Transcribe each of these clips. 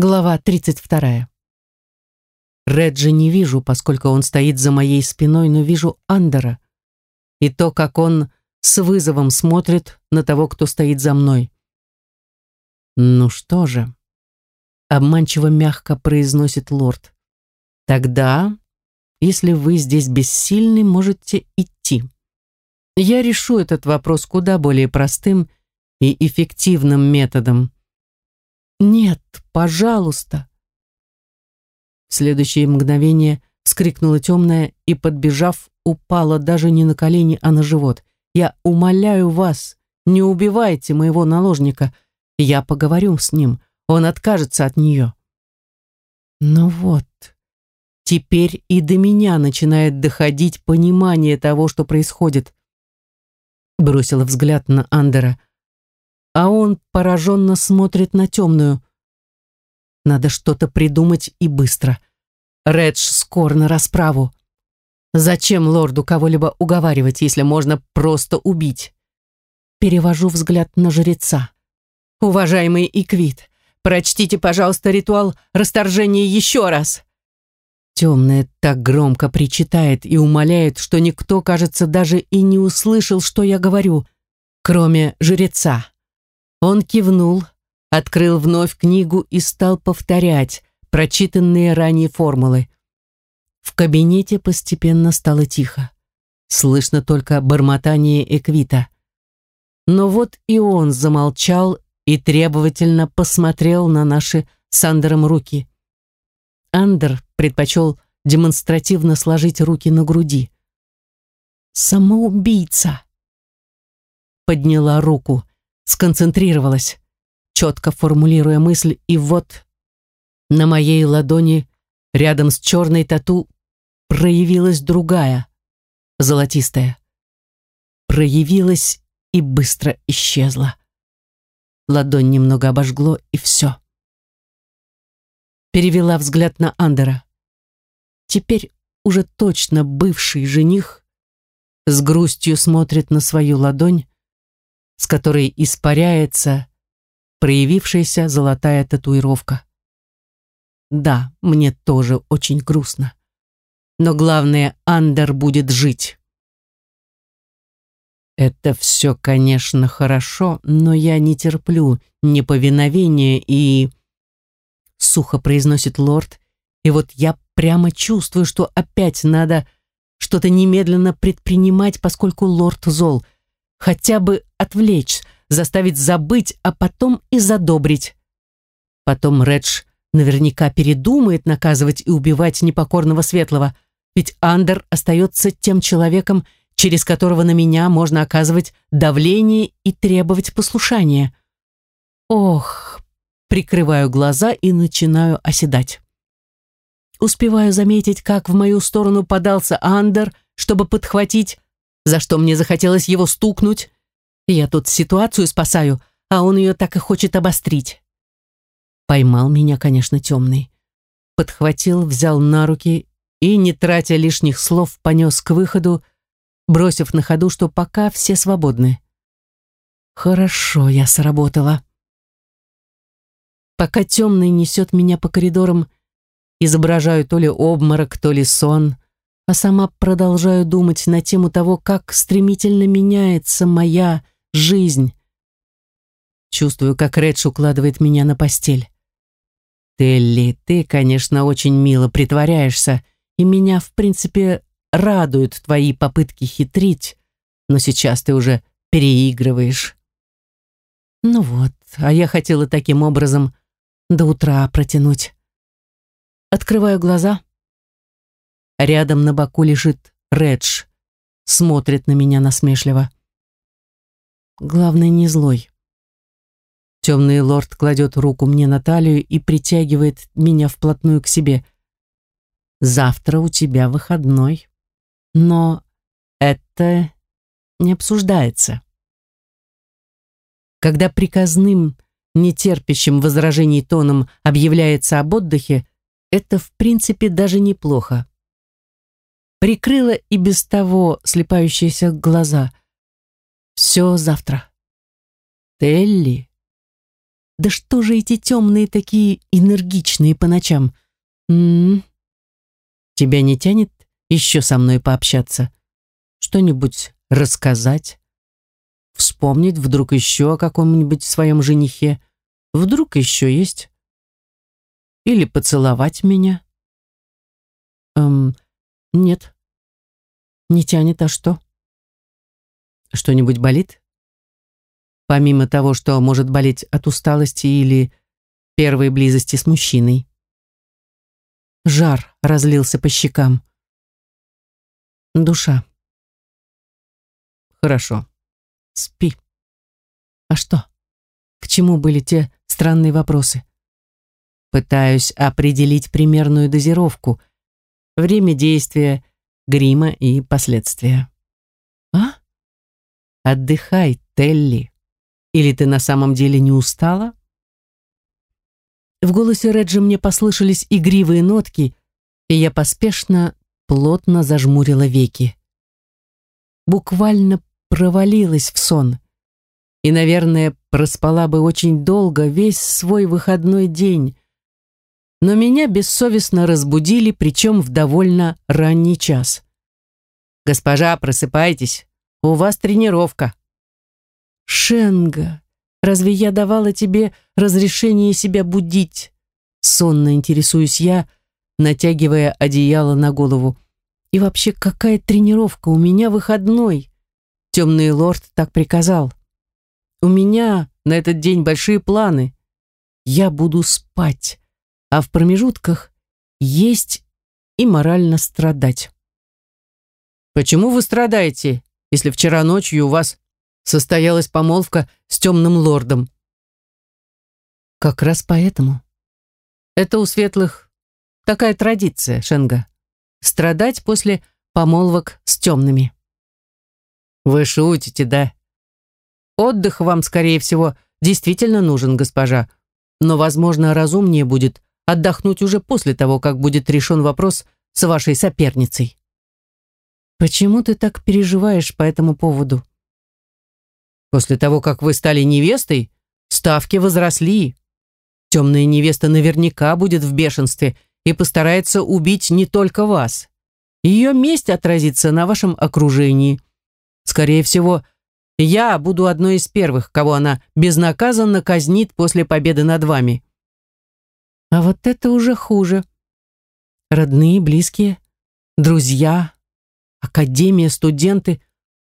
Глава 32. Реджи не вижу, поскольку он стоит за моей спиной, но вижу Андера. И то, как он с вызовом смотрит на того, кто стоит за мной. «Ну что же?» — обманчиво мягко произносит лорд. «Тогда, если вы здесь бессильны, можете идти. Я решу этот вопрос куда более простым и эффективным методом. «Нет, пожалуйста!» В следующее мгновение вскрикнула темная и, подбежав, упала даже не на колени, а на живот. «Я умоляю вас, не убивайте моего наложника. Я поговорю с ним, он откажется от нее». Ну вот, теперь и до меня начинает доходить понимание того, что происходит. Бросила взгляд на Андера а он пораженно смотрит на темную. Надо что-то придумать и быстро. Редж скор на расправу. Зачем лорду кого-либо уговаривать, если можно просто убить? Перевожу взгляд на жреца. Уважаемый Иквит, прочтите, пожалуйста, ритуал расторжения еще раз. Темная так громко причитает и умоляет, что никто, кажется, даже и не услышал, что я говорю, кроме жреца. Он кивнул, открыл вновь книгу и стал повторять прочитанные ранее формулы. В кабинете постепенно стало тихо. Слышно только бормотание Эквита. Но вот и он замолчал и требовательно посмотрел на наши с Андером руки. Андер предпочел демонстративно сложить руки на груди. «Самоубийца!» Подняла руку сконцентрировалась, четко формулируя мысль, и вот на моей ладони рядом с черной тату проявилась другая, золотистая. Проявилась и быстро исчезла. Ладонь немного обожгло, и все. Перевела взгляд на Андера. Теперь уже точно бывший жених с грустью смотрит на свою ладонь, с которой испаряется проявившаяся золотая татуировка. Да, мне тоже очень грустно. Но главное, Андер будет жить. Это все, конечно, хорошо, но я не терплю неповиновения и... Сухо произносит лорд, и вот я прямо чувствую, что опять надо что-то немедленно предпринимать, поскольку лорд зол — хотя бы отвлечь, заставить забыть, а потом и задобрить. Потом Редж наверняка передумает наказывать и убивать непокорного светлого, ведь Андер остается тем человеком, через которого на меня можно оказывать давление и требовать послушания. Ох, прикрываю глаза и начинаю оседать. Успеваю заметить, как в мою сторону подался Андер, чтобы подхватить, за что мне захотелось его стукнуть. Я тут ситуацию спасаю, а он ее так и хочет обострить. Поймал меня, конечно, темный. Подхватил, взял на руки и, не тратя лишних слов, понес к выходу, бросив на ходу, что пока все свободны. Хорошо я сработала. Пока темный несет меня по коридорам, изображаю то ли обморок, то ли сон — а сама продолжаю думать на тему того, как стремительно меняется моя жизнь. Чувствую, как Редж укладывает меня на постель. «Телли, ты, конечно, очень мило притворяешься, и меня, в принципе, радуют твои попытки хитрить, но сейчас ты уже переигрываешь». Ну вот, а я хотела таким образом до утра протянуть. Открываю глаза — Рядом на боку лежит Редж. Смотрит на меня насмешливо. Главное, не злой. Темный лорд кладет руку мне на талию и притягивает меня вплотную к себе. «Завтра у тебя выходной. Но это не обсуждается». Когда приказным, нетерпящим возражений тоном объявляется об отдыхе, это в принципе даже неплохо прикрыла и без того слепающиеся глаза. Все завтра. Телли. Да что же эти темные такие энергичные по ночам? М -м -м. Тебя не тянет еще со мной пообщаться? Что-нибудь рассказать? Вспомнить вдруг еще о каком-нибудь своем женихе? Вдруг еще есть? Или поцеловать меня? Эм, нет. Не тянет, а что? Что-нибудь болит? Помимо того, что может болеть от усталости или первой близости с мужчиной. Жар разлился по щекам. Душа. Хорошо. Спи. А что? К чему были те странные вопросы? Пытаюсь определить примерную дозировку, время действия, грима и последствия. А? Отдыхай, Телли. Или ты на самом деле не устала? В голосе Реджи мне послышались игривые нотки, и я поспешно, плотно зажмурила веки. Буквально провалилась в сон. И, наверное, проспала бы очень долго весь свой выходной день. Но меня бессовестно разбудили, причем в довольно ранний час. «Госпожа, просыпайтесь, у вас тренировка». «Шенга, разве я давала тебе разрешение себя будить?» Сонно интересуюсь я, натягивая одеяло на голову. «И вообще, какая тренировка? У меня выходной!» Темный лорд так приказал. У меня на этот день большие планы. Я буду спать, а в промежутках есть и морально страдать. Почему вы страдаете, если вчера ночью у вас состоялась помолвка с темным лордом? Как раз поэтому. Это у светлых такая традиция, Шенга. Страдать после помолвок с темными. Вы шутите, да? Отдых вам, скорее всего, действительно нужен, госпожа. Но, возможно, разумнее будет отдохнуть уже после того, как будет решен вопрос с вашей соперницей. Почему ты так переживаешь по этому поводу? После того, как вы стали невестой, ставки возросли. Темная невеста наверняка будет в бешенстве и постарается убить не только вас. Ее месть отразится на вашем окружении. Скорее всего, я буду одной из первых, кого она безнаказанно казнит после победы над вами. А вот это уже хуже. Родные, близкие, друзья, академия, студенты,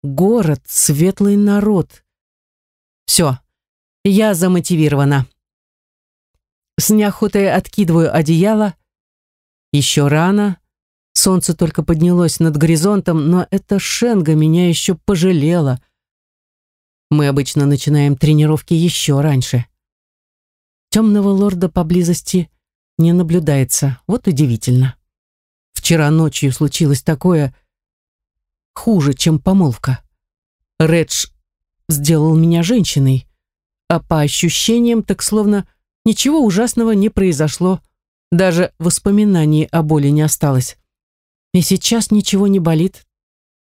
город, светлый народ. Все, я замотивирована. С неохотой откидываю одеяло. Еще рано, Солнце только поднялось над горизонтом, но эта Шенга меня еще пожалела. Мы обычно начинаем тренировки еще раньше. Темного лорда поблизости не наблюдается. Вот удивительно. Вчера ночью случилось такое хуже, чем помолвка. Редж сделал меня женщиной, а по ощущениям так словно ничего ужасного не произошло. Даже воспоминаний о боли не осталось. И сейчас ничего не болит,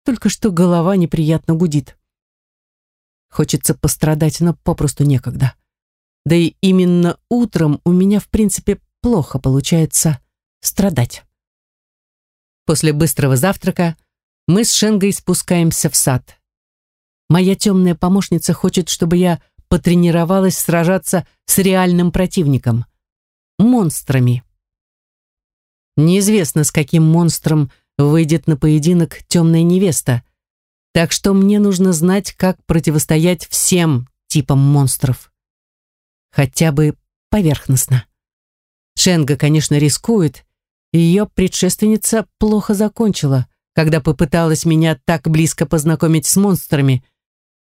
только что голова неприятно гудит. Хочется пострадать, но попросту некогда. Да и именно утром у меня, в принципе, плохо получается страдать. После быстрого завтрака мы с Шенгой спускаемся в сад. Моя темная помощница хочет, чтобы я потренировалась сражаться с реальным противником — монстрами. Неизвестно, с каким монстром выйдет на поединок темная невеста, так что мне нужно знать, как противостоять всем типам монстров. Хотя бы поверхностно. Шенга, конечно, рискует, ее предшественница плохо закончила, когда попыталась меня так близко познакомить с монстрами.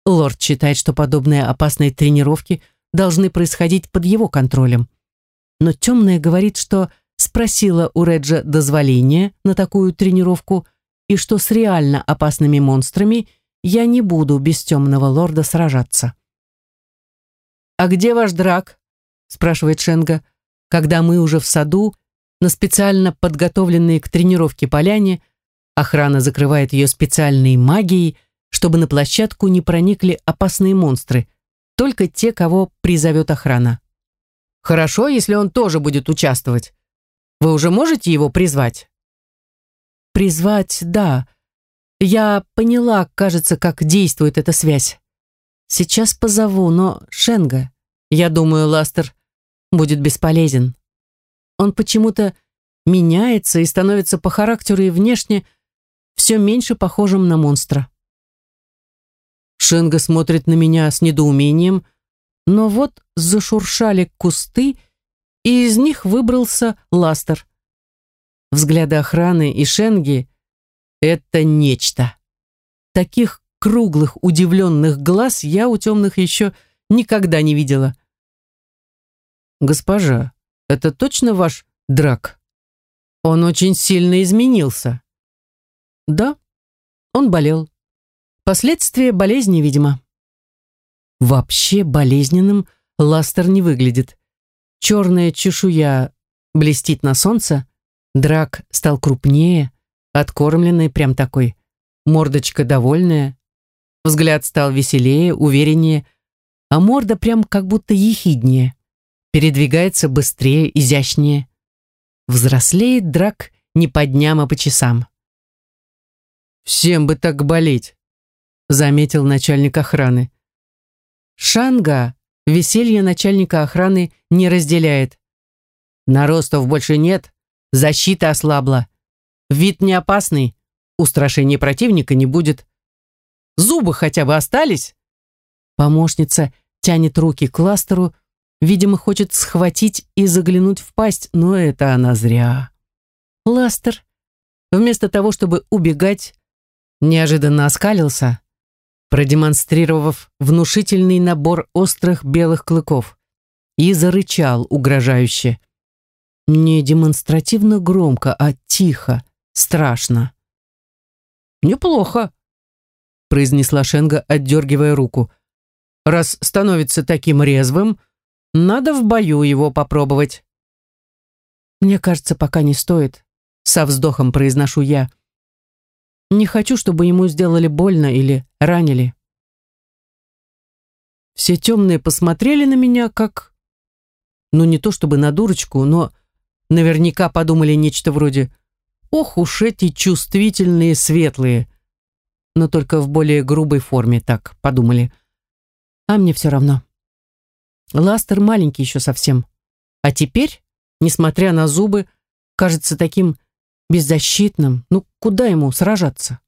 Лорд считает, что подобные опасные тренировки должны происходить под его контролем. Но темная говорит, что спросила у Реджа дозволения на такую тренировку и что с реально опасными монстрами я не буду без темного лорда сражаться. «А где ваш драк?» – спрашивает Шенга, когда мы уже в саду, на специально подготовленной к тренировке поляне, охрана закрывает ее специальной магией, чтобы на площадку не проникли опасные монстры, только те, кого призовет охрана. Хорошо, если он тоже будет участвовать. Вы уже можете его призвать? Призвать, да. Я поняла, кажется, как действует эта связь. Сейчас позову, но Шенга, я думаю, Ластер будет бесполезен. Он почему-то меняется и становится по характеру и внешне все меньше похожим на монстра. Шенга смотрит на меня с недоумением, но вот зашуршали кусты, и из них выбрался Ластер. Взгляды охраны и Шенги — это нечто. Таких круглых, удивленных глаз я у темных еще никогда не видела. «Госпожа, это точно ваш драк? Он очень сильно изменился». «Да, он болел. Последствия болезни, видимо». Вообще болезненным Ластер не выглядит. Черная чешуя блестит на солнце, драк стал крупнее, откормленный прям такой, мордочка довольная, взгляд стал веселее, увереннее, а морда прям как будто ехиднее, передвигается быстрее, изящнее. Взрослеет драк не по дням, а по часам. «Всем бы так болеть», — заметил начальник охраны. Шанга веселье начальника охраны не разделяет. Наростов больше нет, защита ослабла. Вид не опасный, устрашения противника не будет. Зубы хотя бы остались? Помощница тянет руки к кластеру, видимо, хочет схватить и заглянуть в пасть, но это она зря. Ластер, вместо того, чтобы убегать, неожиданно оскалился, продемонстрировав внушительный набор острых белых клыков, и зарычал угрожающе. Не демонстративно громко, а тихо, страшно. «Неплохо», — произнесла Шенга, отдергивая руку. «Раз становится таким резвым, надо в бою его попробовать». «Мне кажется, пока не стоит», — со вздохом произношу я. Не хочу, чтобы ему сделали больно или ранили. Все темные посмотрели на меня как... Ну, не то чтобы на дурочку, но наверняка подумали нечто вроде «Ох уж эти чувствительные светлые!» Но только в более грубой форме так подумали. А мне все равно. Ластер маленький еще совсем. А теперь, несмотря на зубы, кажется таким беззащитным. Ну, куда ему сражаться?